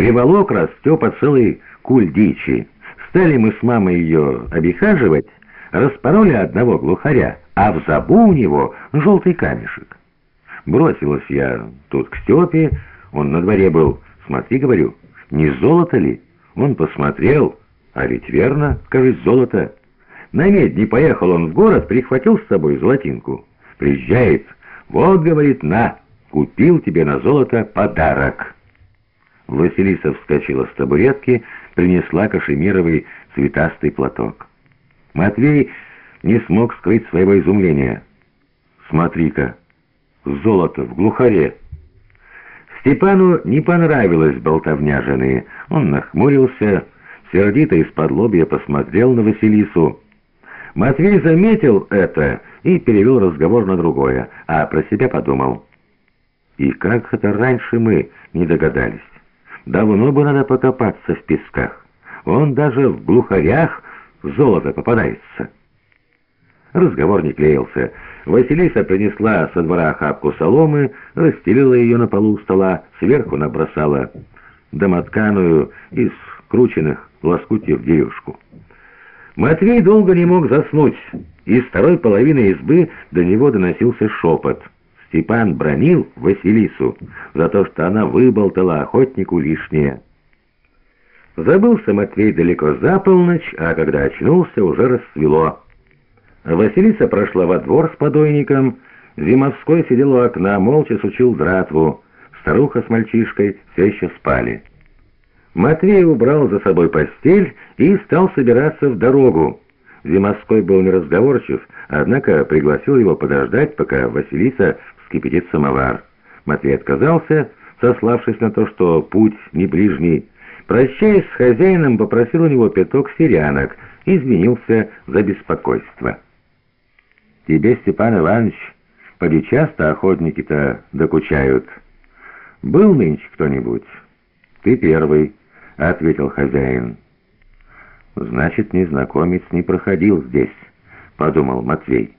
Приволок раз Степа целый куль дичи. Стали мы с мамой ее обихаживать, распороли одного глухаря, а в забу у него желтый камешек. Бросилась я тут к Степе, он на дворе был. Смотри, говорю, не золото ли? Он посмотрел, а ведь верно, кажется, золото. На медне поехал он в город, прихватил с собой золотинку. Приезжает, вот, говорит, на, купил тебе на золото подарок. Василиса вскочила с табуретки, принесла кашемировый цветастый платок. Матвей не смог скрыть своего изумления. «Смотри-ка, золото в глухаре!» Степану не понравилась болтовня жены. Он нахмурился, сердито из-под лобья посмотрел на Василису. Матвей заметил это и перевел разговор на другое, а про себя подумал. И как это раньше мы не догадались? Давно бы надо покопаться в песках. Он даже в глухарях золото попадается. Разговор не клеился. Василиса принесла со двора охапку соломы, расстелила ее на полу стола, сверху набросала домотканую из крученных лоскутьев девушку. Матвей долго не мог заснуть. Из второй половины избы до него доносился шепот. Степан бронил Василису за то, что она выболтала охотнику лишнее. Забылся Матвей далеко за полночь, а когда очнулся, уже расцвело. Василиса прошла во двор с подойником, Зимовской сидел у окна, молча сучил дратву. Старуха с мальчишкой все еще спали. Матвей убрал за собой постель и стал собираться в дорогу. Зимовской был неразговорчив, однако пригласил его подождать, пока Василиса вскипятит самовар. Матвей отказался, сославшись на то, что путь не ближний. Прощаясь с хозяином, попросил у него пяток сирянок и извинился за беспокойство. «Тебе, Степан Иванович, поди часто охотники-то докучают. Был нынче кто-нибудь?» «Ты первый», — ответил хозяин. «Значит, незнакомец не проходил здесь», — подумал Матвей.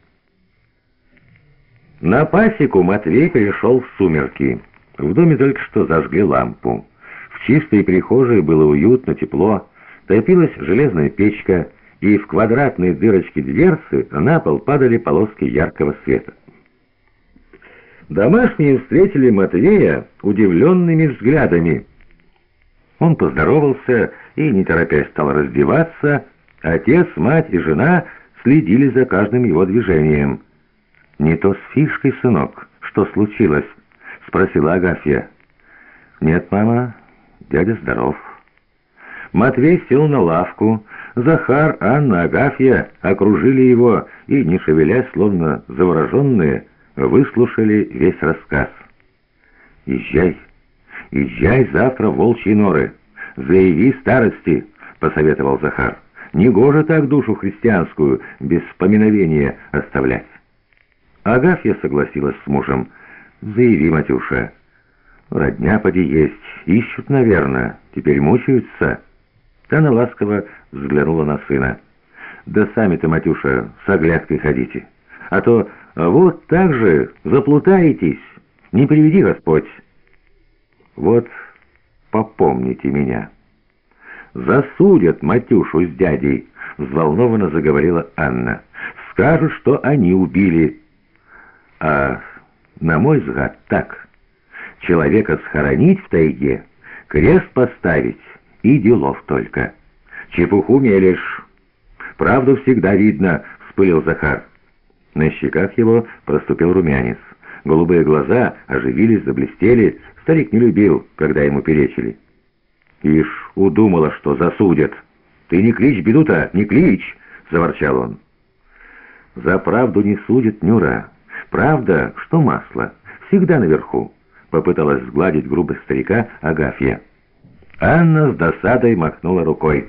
На пасеку Матвей пришел в сумерки. В доме только что зажгли лампу. В чистой прихожей было уютно, тепло. Топилась железная печка, и в квадратные дырочки дверцы на пол падали полоски яркого света. Домашние встретили Матвея удивленными взглядами. Он поздоровался и, не торопясь, стал раздеваться. Отец, мать и жена следили за каждым его движением. «Не то с фишкой, сынок. Что случилось?» — спросила Агафья. «Нет, мама, дядя здоров». Матвей сел на лавку. Захар, Анна, Агафья окружили его и, не шевелясь, словно завороженные, выслушали весь рассказ. «Езжай, езжай завтра в волчьи норы. Заяви старости», — посоветовал Захар. «Негоже так душу христианскую без поминовения оставлять». Агафья согласилась с мужем. «Заяви, Матюша. Родня поди есть. Ищут, наверное. Теперь мучаются». Тана ласково взглянула на сына. «Да сами-то, Матюша, с оглядкой ходите. А то вот так же заплутаетесь. Не приведи Господь». «Вот попомните меня». «Засудят Матюшу с дядей», — взволнованно заговорила Анна. «Скажут, что они убили». А, на мой взгляд, так. Человека схоронить в тайге, крест поставить и делов только. Чепуху мелешь. Правду всегда видно, вспылил Захар. На щеках его проступил румянец. Голубые глаза оживились, заблестели. Старик не любил, когда ему перечили. «Ишь, удумала, что засудят. Ты не клич беду-то, не клич!» — заворчал он. «За правду не судят, Нюра. «Правда, что масло? Всегда наверху», — попыталась сгладить грубость старика Агафья. Анна с досадой махнула рукой.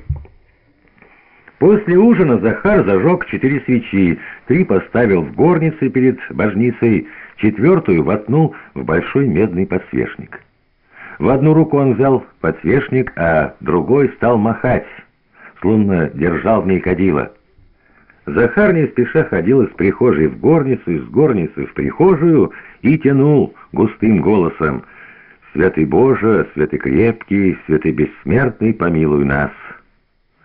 После ужина Захар зажег четыре свечи, три поставил в горнице перед божницей, четвертую воткнул в большой медный подсвечник. В одну руку он взял подсвечник, а другой стал махать, словно держал в ней кадила. Захар не спеша ходил из прихожей в горницу, из горницы в прихожую и тянул густым голосом. «Святый Боже, святый крепкий, святый бессмертный, помилуй нас!»